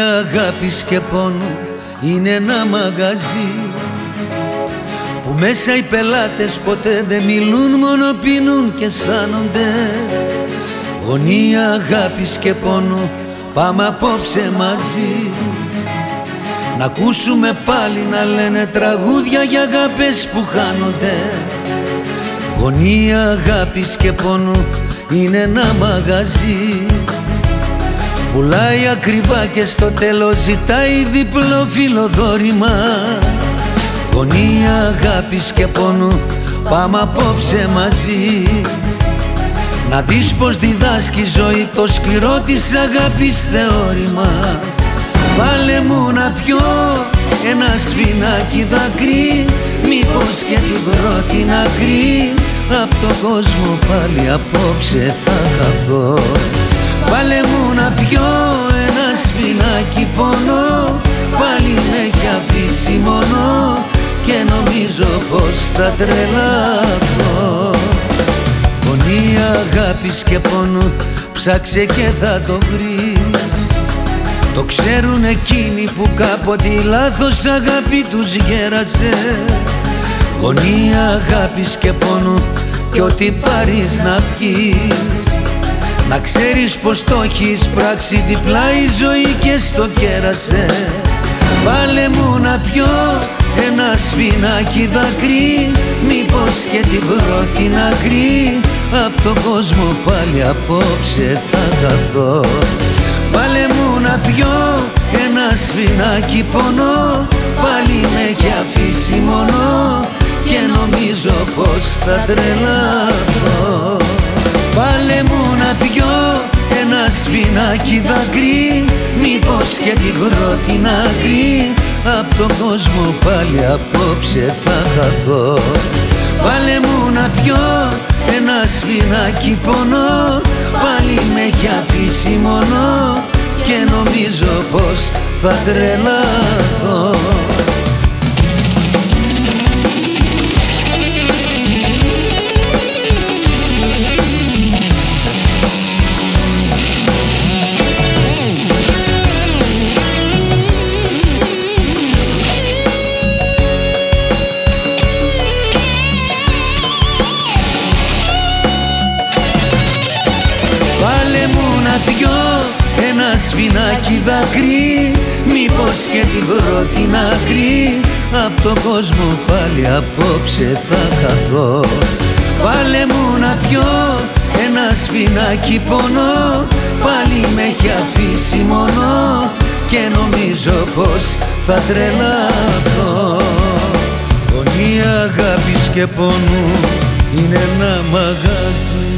αγάπης και πόνου είναι ένα μαγαζί που μέσα οι πελάτες ποτέ δεν μιλούν μόνο πίνουν και αισθάνονται. Γωνία αγάπης και πόνου πάμε απόψε μαζί. Να ακούσουμε πάλι να λένε τραγούδια για αγάπες που χάνονται. Γωνία αγάπης και πόνου είναι ένα μαγαζί Πουλάει ακριβά και στο τέλος ζητάει διπλό φιλοδόρημα Γωνία αγάπης και πόνου πάμε απόψε μαζί. Να δεις πως διδάσκει η ζωή το σκληρό της αγάπης θεώρημα. Βάλε μου να πιω ένα σφινάκι δάκρυ Μήπως και την πρώτη άκρη. Απ' τον κόσμο πάλι απόψε θα χαθώ Βάλε μου να πιω ένα σφινάκι πόνο. Πάλι με έχει αφήσει μόνο. Και νομίζω πως θα τρελαθώ. Γωνία αγάπης και πόνο. Ψάξε και θα το βρεις. Το ξέρουν εκείνοι που κάποτε η λάθος αγάπη τους γέρασε. Γωνία αγάπης και πόνου κι ό,τι πάρεις να πιείς Να ξέρεις πως το έχεις πράξει διπλά η ζωή και στο κέρασε. Βάλε μου να πιω ένα σφινάκι δάκρυ Μήπως και την πρώτη άκρη Απ' τον κόσμο πάλι απόψε θα καθώ Βάλε μου να πιω ένα σφινάκι πονό Πάλι με έχει αφήσει μόνο Και νομίζω πως θα τρελαθώ σφινάκι δάκρυ Μήπως και την πρώτη άκρη. Απ' τον κόσμο πάλι απόψε θα χαθώ. Βάλε μου να πιω ένα σφινάκι πονό Πάλι με έχει αφήσει μόνο Και νομίζω πως θα τρελαθώ σφινάκι δάκρυ Μήπως και την πρώτη άκρη Απ' τον κόσμο πάλι απόψε θα χαθώ Βάλε μου να πιω ένα σφινάκι πονό Πάλι με έχει αφήσει μόνο Και νομίζω πως θα τρελαθώ. Γωνία αγάπης και πόνου είναι ένα μαγαζί